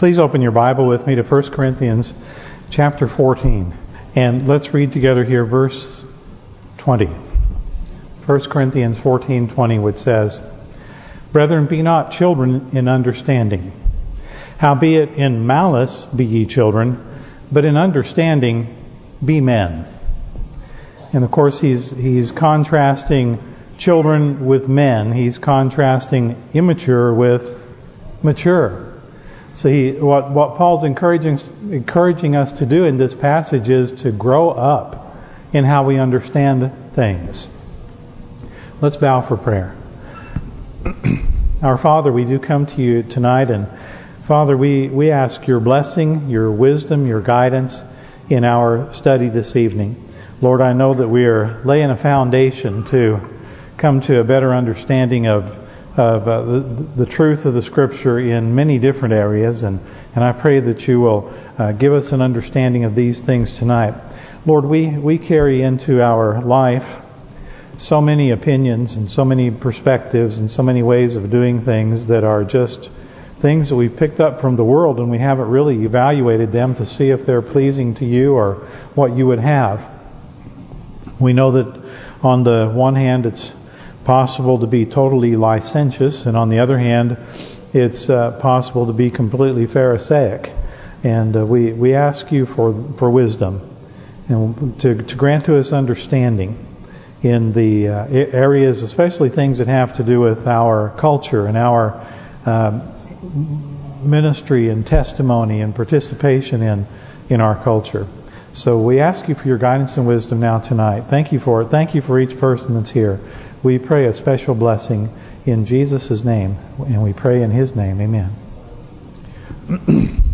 Please open your Bible with me to 1 Corinthians chapter 14. And let's read together here verse 20. 1 Corinthians 14:20 which says, Brethren, be not children in understanding. Howbeit in malice be ye children, but in understanding be men. And of course he's he's contrasting children with men. He's contrasting immature with mature. So he, what what Paul's encouraging encouraging us to do in this passage is to grow up in how we understand things. Let's bow for prayer. Our Father, we do come to you tonight, and Father, we we ask your blessing, your wisdom, your guidance in our study this evening. Lord, I know that we are laying a foundation to come to a better understanding of of uh, the, the, truth of the Scripture in many different areas, and and I pray that you will uh, give us an understanding of these things tonight. Lord, we we carry into our life so many opinions and so many perspectives and so many ways of doing things that are just things that we've picked up from the world and we haven't really evaluated them to see if they're pleasing to you or what you would have. We know that on the one hand it's possible to be totally licentious, and on the other hand, it's uh, possible to be completely Pharisaic. And uh, we we ask you for for wisdom and to to grant to us understanding in the uh, areas, especially things that have to do with our culture and our um, ministry and testimony and participation in in our culture. So we ask you for your guidance and wisdom now tonight. Thank you for it. Thank you for each person that's here. We pray a special blessing in Jesus' name, and we pray in His name. Amen.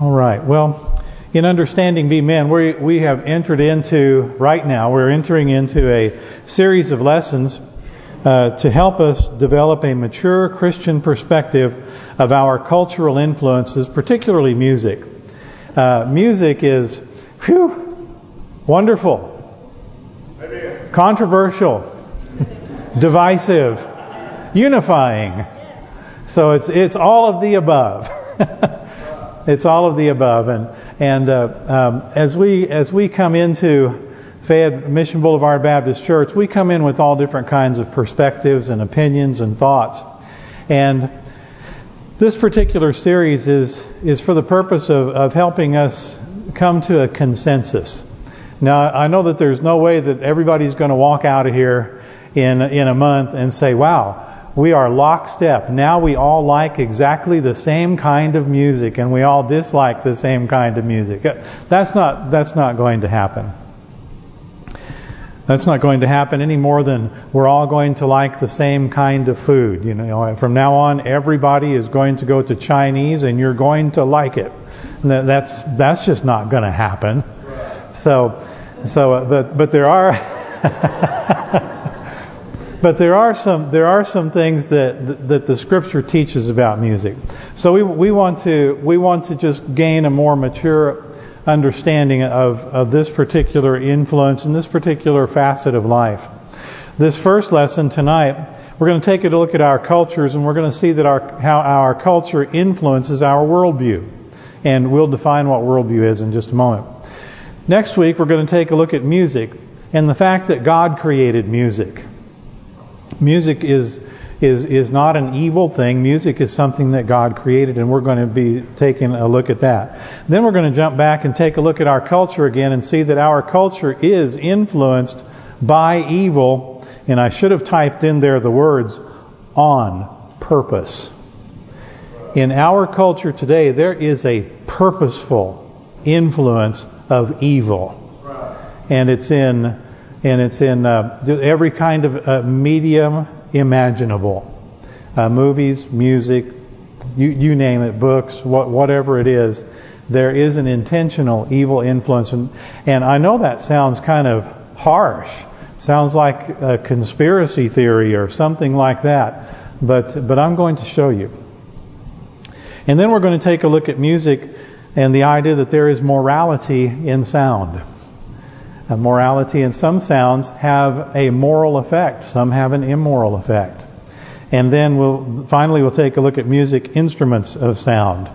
All right. Well, in understanding be men, we we have entered into right now. We're entering into a series of lessons uh, to help us develop a mature Christian perspective of our cultural influences, particularly music. Uh, music is, whew, wonderful, controversial, divisive, unifying. So it's it's all of the above. it's all of the above, and and uh, um, as we as we come into Fayette Mission Boulevard Baptist Church, we come in with all different kinds of perspectives and opinions and thoughts, and this particular series is is for the purpose of, of helping us come to a consensus. Now, I know that there's no way that everybody's going to walk out of here in in a month and say, wow, we are lockstep. Now we all like exactly the same kind of music and we all dislike the same kind of music. That's not that's not going to happen. That's not going to happen any more than we're all going to like the same kind of food. You know, from now on, everybody is going to go to Chinese, and you're going to like it. That's that's just not going to happen. So, so, uh, but but there are. but there are some there are some things that that the Scripture teaches about music. So we we want to we want to just gain a more mature understanding of, of this particular influence and this particular facet of life. This first lesson tonight, we're going to take a look at our cultures and we're going to see that our how our culture influences our worldview. And we'll define what worldview is in just a moment. Next week, we're going to take a look at music and the fact that God created music. Music is is is not an evil thing. Music is something that God created, and we're going to be taking a look at that. Then we're going to jump back and take a look at our culture again and see that our culture is influenced by evil. And I should have typed in there the words, on purpose. In our culture today, there is a purposeful influence of evil. And it's in and it's in uh, every kind of uh, medium imaginable. Uh, movies, music, you you name it, books, what whatever it is, there is an intentional evil influence. And, and I know that sounds kind of harsh. Sounds like a conspiracy theory or something like that. But but I'm going to show you. And then we're going to take a look at music and the idea that there is morality in sound. Uh, morality and some sounds have a moral effect. Some have an immoral effect. And then we'll finally we'll take a look at music instruments of sound.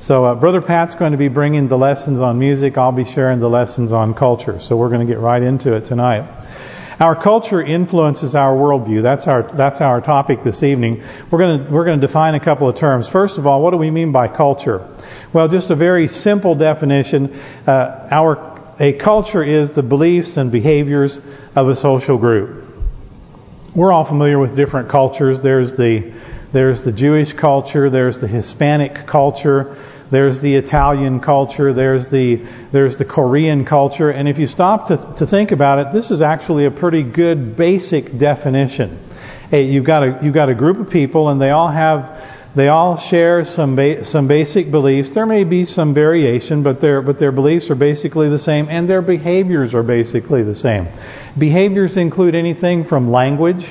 So uh, Brother Pat's going to be bringing the lessons on music. I'll be sharing the lessons on culture. So we're going to get right into it tonight. Our culture influences our worldview. That's our that's our topic this evening. We're going to we're going to define a couple of terms. First of all, what do we mean by culture? Well, just a very simple definition. Uh, our a culture is the beliefs and behaviors of a social group. We're all familiar with different cultures. There's the there's the Jewish culture, there's the Hispanic culture, there's the Italian culture, there's the there's the Korean culture, and if you stop to to think about it, this is actually a pretty good basic definition. Hey, you've got a you've got a group of people, and they all have they all share some ba some basic beliefs. There may be some variation, but their but their beliefs are basically the same, and their behaviors are basically the same. Behaviors include anything from language,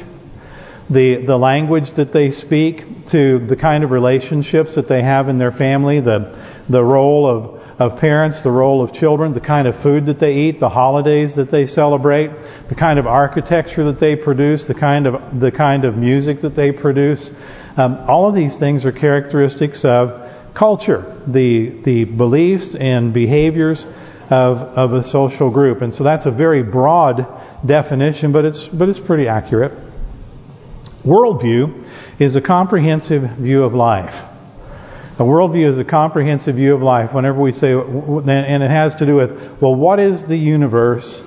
the the language that they speak, to the kind of relationships that they have in their family, the the role of of parents, the role of children, the kind of food that they eat, the holidays that they celebrate, the kind of architecture that they produce, the kind of the kind of music that they produce. Um, all of these things are characteristics of culture, the the beliefs and behaviors of of a social group, and so that's a very broad definition, but it's but it's pretty accurate. Worldview is a comprehensive view of life. A worldview is a comprehensive view of life. Whenever we say, and it has to do with, well, what is the universe,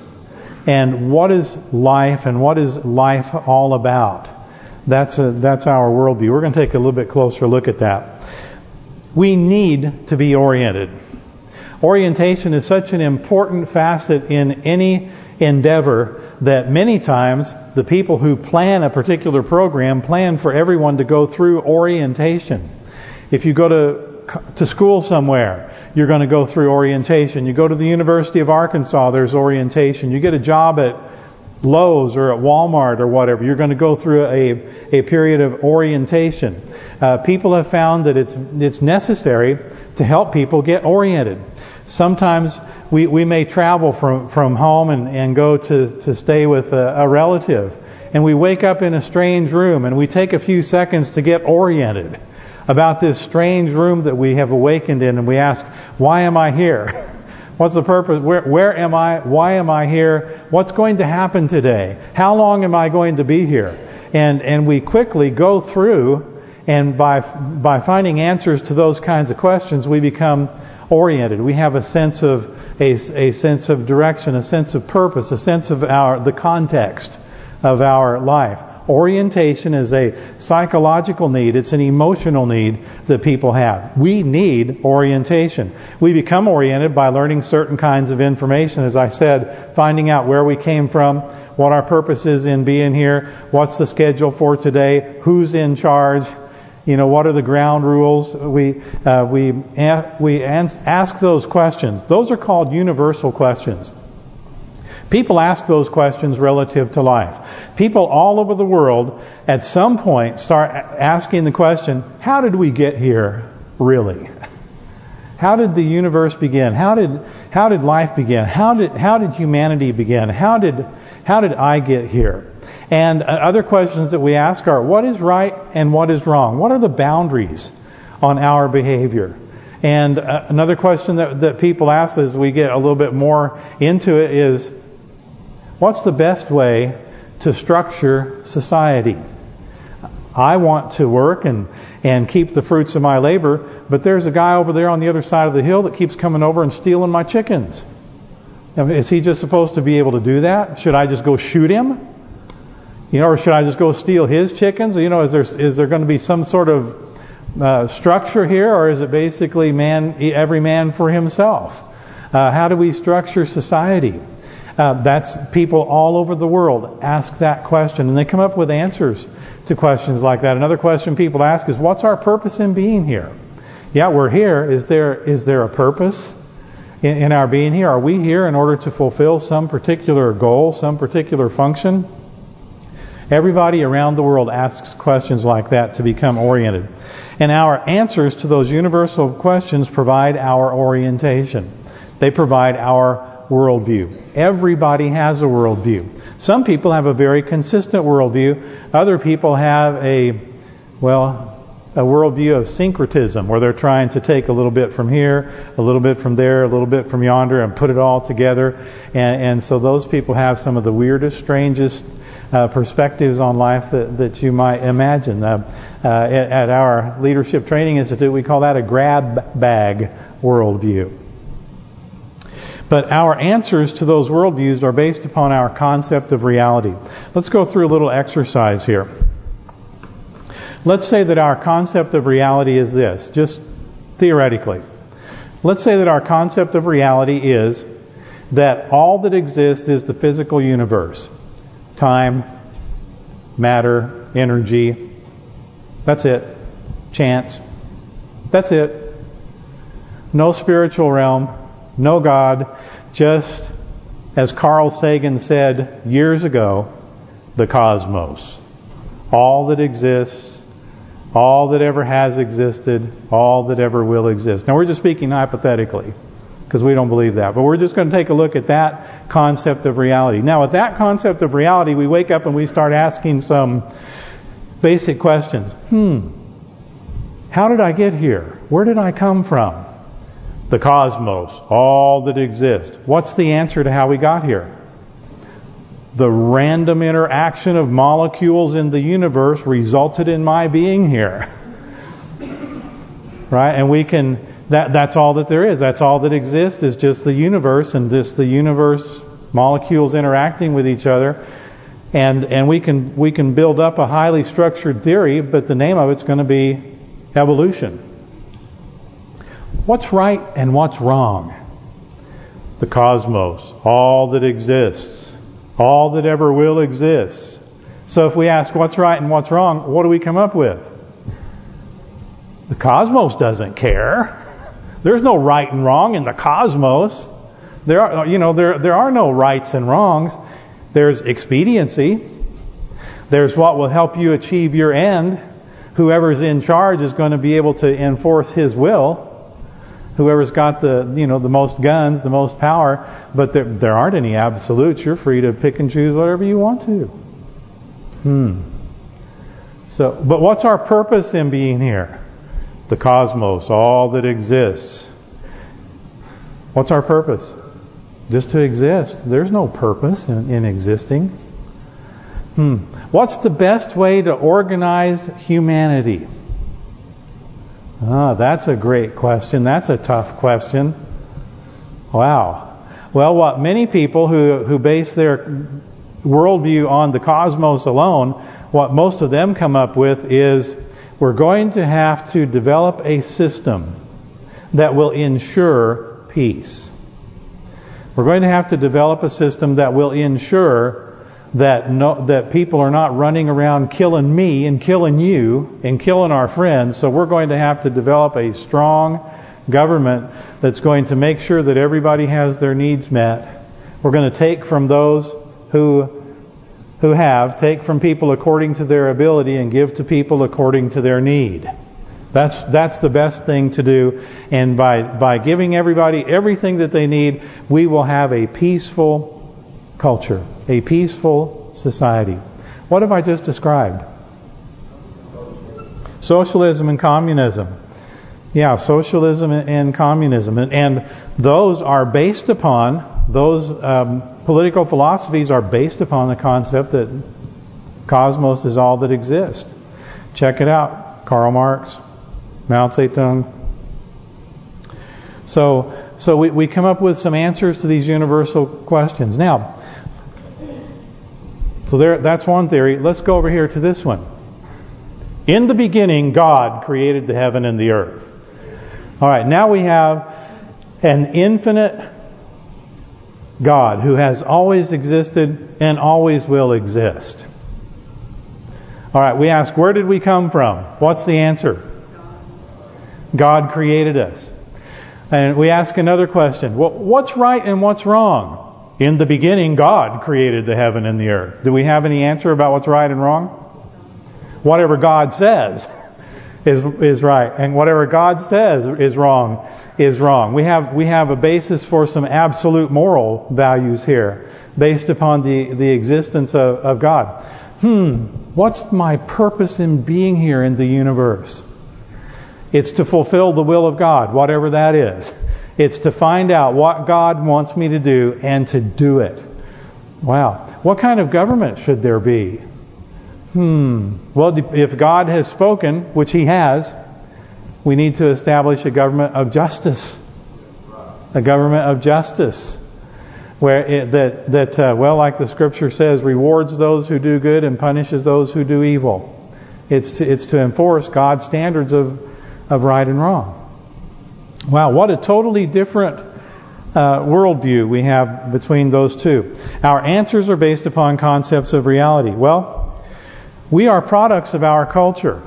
and what is life, and what is life all about? That's a, that's our worldview. We're going to take a little bit closer look at that. We need to be oriented. Orientation is such an important facet in any endeavor that many times the people who plan a particular program plan for everyone to go through orientation. If you go to to school somewhere, you're going to go through orientation. You go to the University of Arkansas, there's orientation. You get a job at Lowe's or at Walmart or whatever, you're going to go through a a period of orientation. Uh, people have found that it's it's necessary to help people get oriented. Sometimes we we may travel from from home and and go to to stay with a, a relative, and we wake up in a strange room and we take a few seconds to get oriented about this strange room that we have awakened in, and we ask, why am I here? What's the purpose? Where where am I? Why am I here? What's going to happen today? How long am I going to be here? And and we quickly go through, and by by finding answers to those kinds of questions, we become oriented. We have a sense of a, a sense of direction, a sense of purpose, a sense of our the context of our life. Orientation is a psychological need. It's an emotional need that people have. We need orientation. We become oriented by learning certain kinds of information. As I said, finding out where we came from, what our purpose is in being here, what's the schedule for today, who's in charge, you know, what are the ground rules? We uh, we we ask those questions. Those are called universal questions. People ask those questions relative to life. People all over the world at some point start asking the question, how did we get here really? How did the universe begin? How did how did life begin? How did how did humanity begin? How did how did I get here? And uh, other questions that we ask are, what is right and what is wrong? What are the boundaries on our behavior? And uh, another question that, that people ask as we get a little bit more into it is, What's the best way to structure society? I want to work and and keep the fruits of my labor, but there's a guy over there on the other side of the hill that keeps coming over and stealing my chickens. Is he just supposed to be able to do that? Should I just go shoot him? You know, or should I just go steal his chickens? You know, is there is there going to be some sort of uh, structure here, or is it basically man every man for himself? Uh, how do we structure society? Uh, that's people all over the world ask that question, and they come up with answers to questions like that. Another question people ask is, what's our purpose in being here? Yeah, we're here. Is there is there a purpose in, in our being here? Are we here in order to fulfill some particular goal, some particular function? Everybody around the world asks questions like that to become oriented. And our answers to those universal questions provide our orientation. They provide our worldview. Everybody has a worldview. Some people have a very consistent worldview. Other people have a Well, a worldview of syncretism, where they're trying to take a little bit from here, a little bit from there, a little bit from yonder, and put it all together. And, and so those people have some of the weirdest, strangest uh, perspectives on life that, that you might imagine. Uh, uh, at, at our Leadership Training Institute, we call that a grab bag worldview. But our answers to those worldviews are based upon our concept of reality. Let's go through a little exercise here. Let's say that our concept of reality is this, just theoretically. Let's say that our concept of reality is that all that exists is the physical universe. Time, matter, energy. That's it. Chance. That's it. No spiritual realm. No God. Just, as Carl Sagan said years ago, the cosmos. All that exists all that ever has existed, all that ever will exist. Now we're just speaking hypothetically because we don't believe that. But we're just going to take a look at that concept of reality. Now with that concept of reality, we wake up and we start asking some basic questions. Hmm, how did I get here? Where did I come from? The cosmos, all that exists. What's the answer to how we got here? the random interaction of molecules in the universe resulted in my being here. Right? And we can, that that's all that there is. That's all that exists is just the universe and just the universe molecules interacting with each other. And and we can we can build up a highly structured theory, but the name of it's going to be evolution. What's right and what's wrong? The cosmos, all that exists all that ever will exist. So if we ask what's right and what's wrong, what do we come up with? The cosmos doesn't care. There's no right and wrong in the cosmos. There are, you know, there there are no rights and wrongs. There's expediency. There's what will help you achieve your end. Whoever's in charge is going to be able to enforce his will whoever's got the you know the most guns, the most power. But there there aren't any absolutes. You're free to pick and choose whatever you want to. Hmm. So, but what's our purpose in being here? The cosmos, all that exists. What's our purpose? Just to exist. There's no purpose in, in existing. Hmm. What's the best way to organize humanity? Ah, that's a great question. That's a tough question. Wow. Well, what many people who who base their worldview on the cosmos alone, what most of them come up with is we're going to have to develop a system that will ensure peace. We're going to have to develop a system that will ensure that no, that people are not running around killing me and killing you and killing our friends. So we're going to have to develop a strong government that's going to make sure that everybody has their needs met. We're going to take from those who who have, take from people according to their ability and give to people according to their need. That's that's the best thing to do. And by by giving everybody everything that they need, we will have a peaceful culture, a peaceful society. What have I just described? Socialism and communism. Yeah, socialism and communism. And, and those are based upon, those um, political philosophies are based upon the concept that cosmos is all that exists. Check it out. Karl Marx, Mao Zedong. So, so we, we come up with some answers to these universal questions. Now, so there, that's one theory. Let's go over here to this one. In the beginning, God created the heaven and the earth. All right, now we have an infinite God who has always existed and always will exist. All right, we ask, where did we come from? What's the answer? God created us. And we ask another question. what's right and what's wrong? In the beginning, God created the heaven and the earth. Do we have any answer about what's right and wrong? Whatever God says is is right, and whatever God says is wrong is wrong. We have we have a basis for some absolute moral values here, based upon the the existence of, of God. hmm, what's my purpose in being here in the universe? It's to fulfill the will of God, whatever that is. It's to find out what God wants me to do and to do it. Wow. What kind of government should there be? Hmm. Well, if God has spoken, which He has, we need to establish a government of justice. A government of justice. Where it, that, that uh, well, like the Scripture says, rewards those who do good and punishes those who do evil. It's to, it's to enforce God's standards of, of right and wrong. Wow, what a totally different uh, worldview we have between those two. Our answers are based upon concepts of reality. Well, we are products of our culture.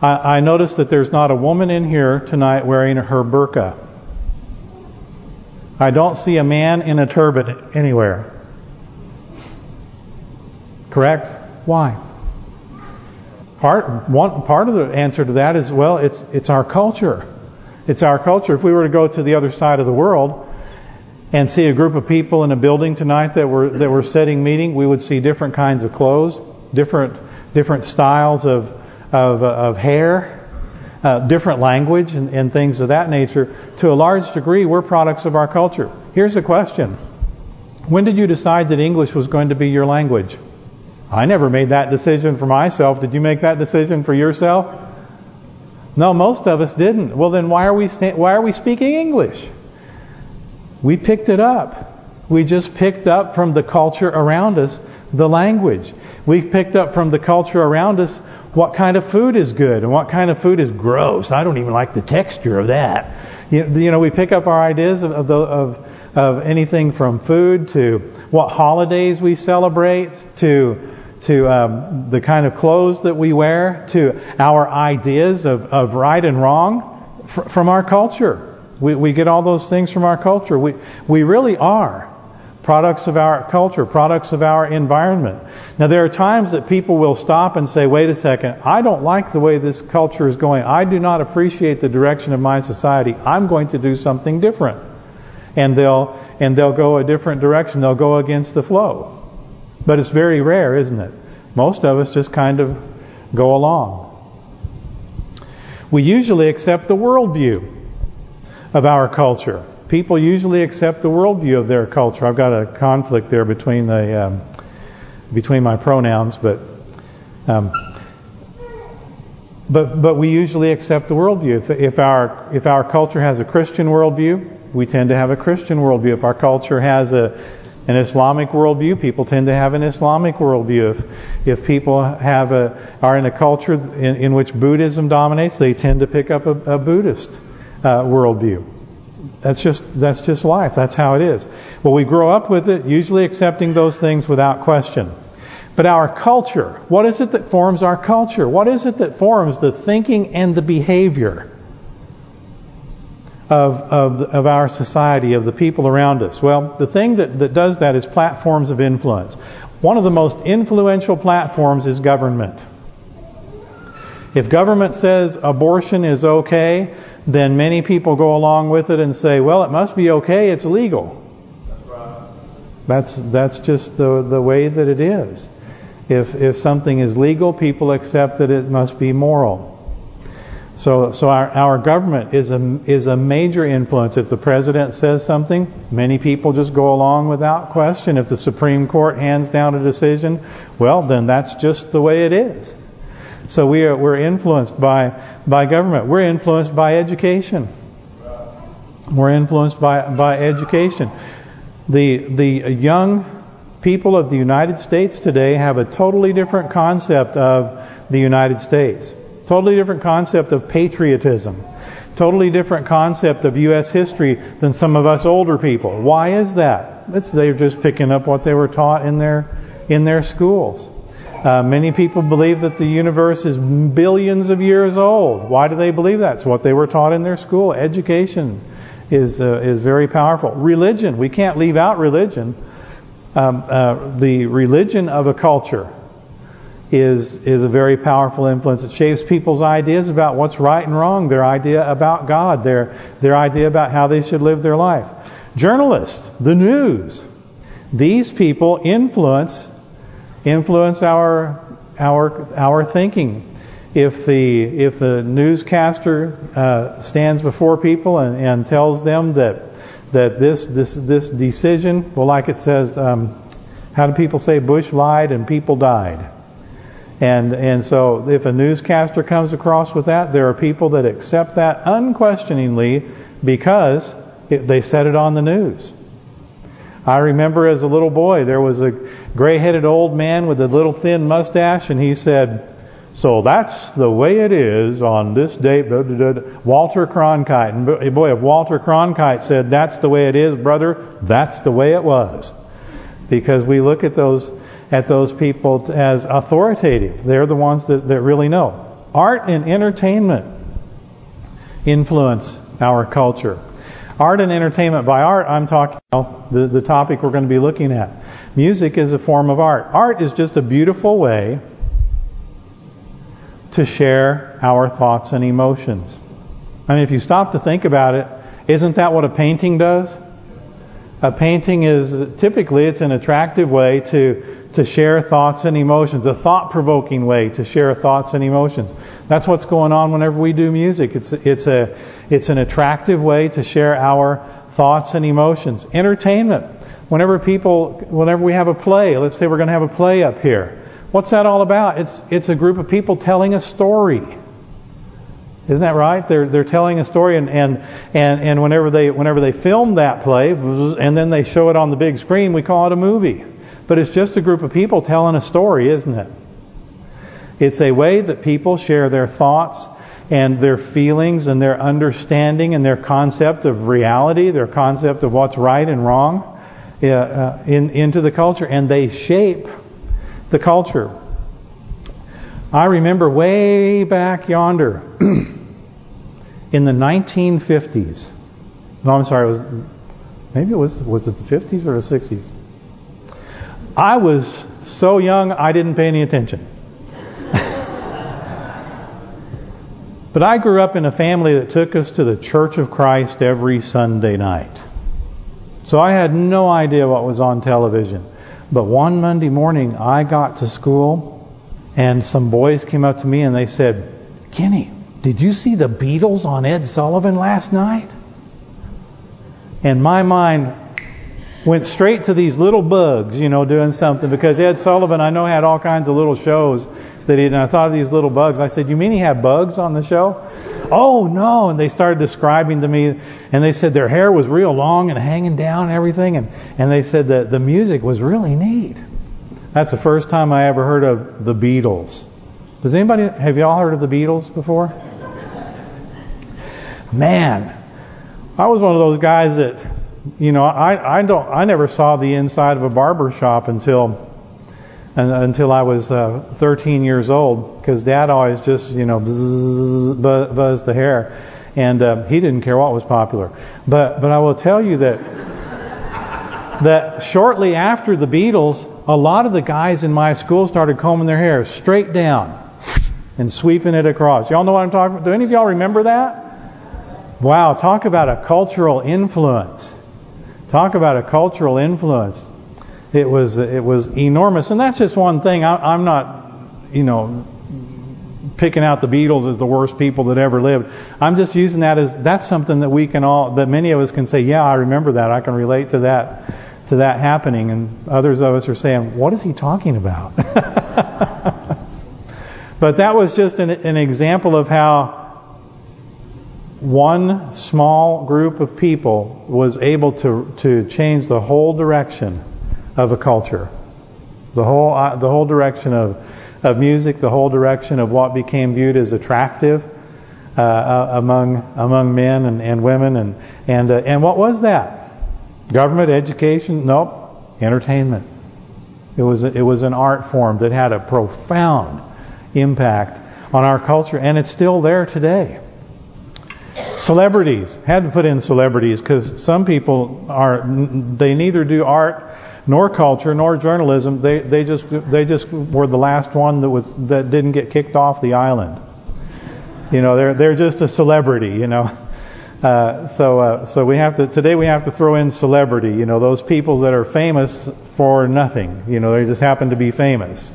I, I notice that there's not a woman in here tonight wearing her burqa. I don't see a man in a turban anywhere. Correct? Why? Part one part of the answer to that is well, it's it's our culture. It's our culture. If we were to go to the other side of the world and see a group of people in a building tonight that were that were setting meeting, we would see different kinds of clothes, different different styles of of, of hair, uh, different language, and, and things of that nature. To a large degree, we're products of our culture. Here's the question: When did you decide that English was going to be your language? I never made that decision for myself. Did you make that decision for yourself? No, most of us didn't. Well, then why are we why are we speaking English? We picked it up. We just picked up from the culture around us the language. We picked up from the culture around us what kind of food is good and what kind of food is gross. I don't even like the texture of that. You, know, we pick up our ideas of of, the, of of anything from food to what holidays we celebrate to to um, the kind of clothes that we wear, to our ideas of, of right and wrong fr from our culture. We, we get all those things from our culture. We we really are products of our culture, products of our environment. Now there are times that people will stop and say, wait a second, I don't like the way this culture is going. I do not appreciate the direction of my society. I'm going to do something different. And they'll and they'll go a different direction. They'll go against the flow. But it's very rare, isn't it? Most of us just kind of go along. We usually accept the worldview of our culture. People usually accept the worldview of their culture. I've got a conflict there between the um, between my pronouns, but um, but but we usually accept the worldview. If, if our if our culture has a Christian worldview, we tend to have a Christian worldview. If our culture has a an Islamic worldview, people tend to have an Islamic worldview. If if people have a are in a culture in, in which Buddhism dominates, they tend to pick up a, a Buddhist uh, worldview. That's just that's just life. That's how it is. Well, we grow up with it, usually accepting those things without question. But our culture, what is it that forms our culture? What is it that forms the thinking and the behavior? Of, of, of our society, of the people around us? Well, the thing that, that does that is platforms of influence. One of the most influential platforms is government. If government says abortion is okay, then many people go along with it and say, well, it must be okay, it's legal. That's that's just the the way that it is. If if something is legal, people accept that it must be moral. So, so our our government is a is a major influence. If the president says something, many people just go along without question. If the Supreme Court hands down a decision, well, then that's just the way it is. So we are we're influenced by by government. We're influenced by education. We're influenced by by education. The the young people of the United States today have a totally different concept of the United States. Totally different concept of patriotism. Totally different concept of U.S. history than some of us older people. Why is that? It's, they're just picking up what they were taught in their in their schools. Uh, many people believe that the universe is billions of years old. Why do they believe that? It's what they were taught in their school. Education is uh, is very powerful. Religion, we can't leave out religion. Um, uh, the religion of a culture is is a very powerful influence. It shapes people's ideas about what's right and wrong, their idea about God, their their idea about how they should live their life. Journalists, the news, these people influence influence our our our thinking. If the if the newscaster uh, stands before people and, and tells them that that this this this decision, well, like it says, um, how do people say Bush lied and people died? And and so if a newscaster comes across with that, there are people that accept that unquestioningly because it, they said it on the news. I remember as a little boy, there was a gray-headed old man with a little thin mustache, and he said, so that's the way it is on this date. Walter Cronkite. And boy, if Walter Cronkite said that's the way it is, brother, that's the way it was. Because we look at those at those people as authoritative. They're the ones that, that really know. Art and entertainment influence our culture. Art and entertainment. By art, I'm talking about the, the topic we're going to be looking at. Music is a form of art. Art is just a beautiful way to share our thoughts and emotions. I mean, if you stop to think about it, isn't that what a painting does? A painting is typically it's an attractive way to to share thoughts and emotions, a thought-provoking way to share thoughts and emotions. That's what's going on whenever we do music. It's it's a it's an attractive way to share our thoughts and emotions. Entertainment. Whenever people, whenever we have a play, let's say we're going to have a play up here. What's that all about? It's it's a group of people telling a story. Isn't that right? They're they're telling a story, and and and and whenever they whenever they film that play, and then they show it on the big screen, we call it a movie. But it's just a group of people telling a story, isn't it? It's a way that people share their thoughts and their feelings and their understanding and their concept of reality, their concept of what's right and wrong, uh, in into the culture, and they shape the culture. I remember way back yonder in the 1950s. No, I'm sorry. It was maybe it was was it the 50s or the 60s? I was so young I didn't pay any attention. but I grew up in a family that took us to the Church of Christ every Sunday night. So I had no idea what was on television. But one Monday morning, I got to school, and some boys came up to me and they said, Kenny, did you see the Beatles on Ed Sullivan last night? And my mind went straight to these little bugs, you know, doing something. Because Ed Sullivan, I know, had all kinds of little shows that he, and I thought of these little bugs. I said, you mean he had bugs on the show? Oh, no. And they started describing to me, and they said their hair was real long and hanging down and everything. And, and they said that the music was really neat. That's the first time I ever heard of the Beatles. Does anybody, have y'all heard of the Beatles before? Man, I was one of those guys that, you know, I I don't I never saw the inside of a barber shop until until I was uh, 13 years old because Dad always just you know buzz, buzzed the hair, and uh, he didn't care what was popular. But but I will tell you that that shortly after the Beatles, a lot of the guys in my school started combing their hair straight down and sweeping it across. Y'all know what I'm talking about? Do any of y'all remember that? Wow, talk about a cultural influence. Talk about a cultural influence it was it was enormous. And that's just one thing. I, am not, you know, picking out the Beatles as the worst people that ever lived. I'm just using that as that's something that we can all that many of us can say, yeah, I remember that. I can relate to that to that happening. And others of us are saying, what is he talking about? but that was just an, an example of how one small group of people was able to to change the whole direction of a culture. The whole uh, the whole direction of of music, the whole direction of what became viewed as attractive uh, uh, among among men and, and women, and and uh, and what was that? Government, education? Nope. Entertainment. It was it was an art form that had a profound impact on our culture, and it's still there today. Celebrities had to put in celebrities because some people are they neither do art nor culture, nor journalism. They they just they just were the last one that was that didn't get kicked off the island. You know, they're they're just a celebrity. You know, Uh, so uh, so we have to today we have to throw in celebrity. You know those people that are famous for nothing. You know they just happen to be famous.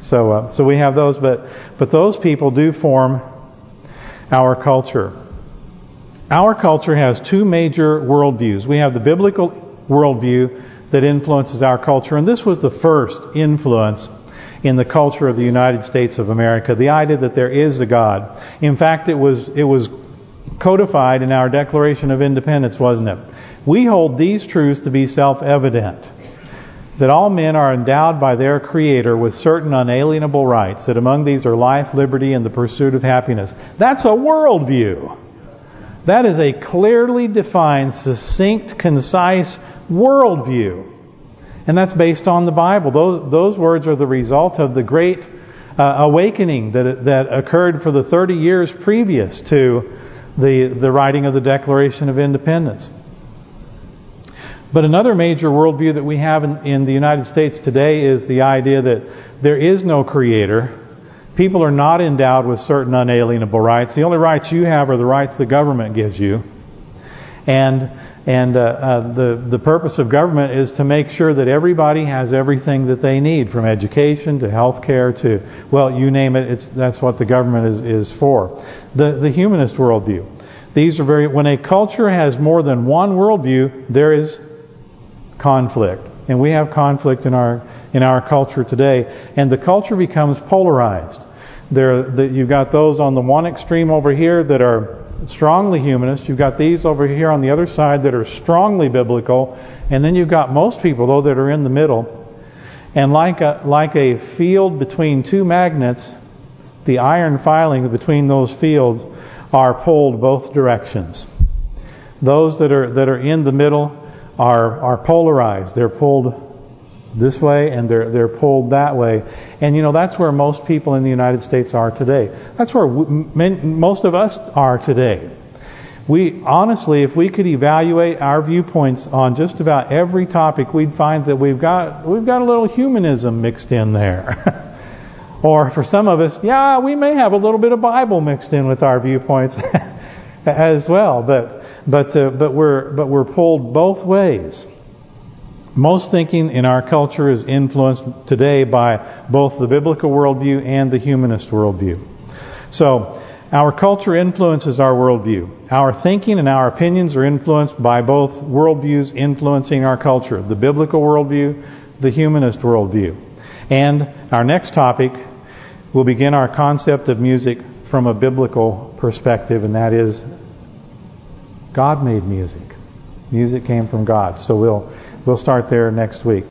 So uh, so we have those, but but those people do form our culture. Our culture has two major worldviews. We have the biblical worldview that influences our culture, and this was the first influence in the culture of the United States of America, the idea that there is a God. In fact, it was it was codified in our Declaration of Independence, wasn't it? We hold these truths to be self-evident. That all men are endowed by their Creator with certain unalienable rights. That among these are life, liberty, and the pursuit of happiness. That's a worldview. That is a clearly defined, succinct, concise worldview. And that's based on the Bible. Those those words are the result of the great uh, awakening that that occurred for the 30 years previous to the the writing of the Declaration of Independence. But another major worldview that we have in, in the United States today is the idea that there is no creator. People are not endowed with certain unalienable rights. The only rights you have are the rights the government gives you. And and uh, uh, the the purpose of government is to make sure that everybody has everything that they need, from education to health care to well, you name it. It's that's what the government is is for. The the humanist worldview. These are very when a culture has more than one worldview, there is conflict, and we have conflict in our in our culture today, and the culture becomes polarized. There, the, you've got those on the one extreme over here that are strongly humanist. You've got these over here on the other side that are strongly biblical. And then you've got most people, though, that are in the middle. And like a like a field between two magnets, the iron filing between those fields are pulled both directions. Those that are that are in the middle are are polarized. They're pulled this way and they're they're pulled that way. And you know that's where most people in the United States are today. That's where most of us are today. We honestly, if we could evaluate our viewpoints on just about every topic, we'd find that we've got we've got a little humanism mixed in there. or for some of us, yeah, we may have a little bit of Bible mixed in with our viewpoints as well. But but uh, but we're but we're pulled both ways. Most thinking in our culture is influenced today by both the biblical worldview and the humanist worldview. So, our culture influences our worldview. Our thinking and our opinions are influenced by both worldviews influencing our culture. The biblical worldview, the humanist worldview. And our next topic will begin our concept of music from a biblical perspective, and that is God made music. Music came from God. So we'll We'll start there next week.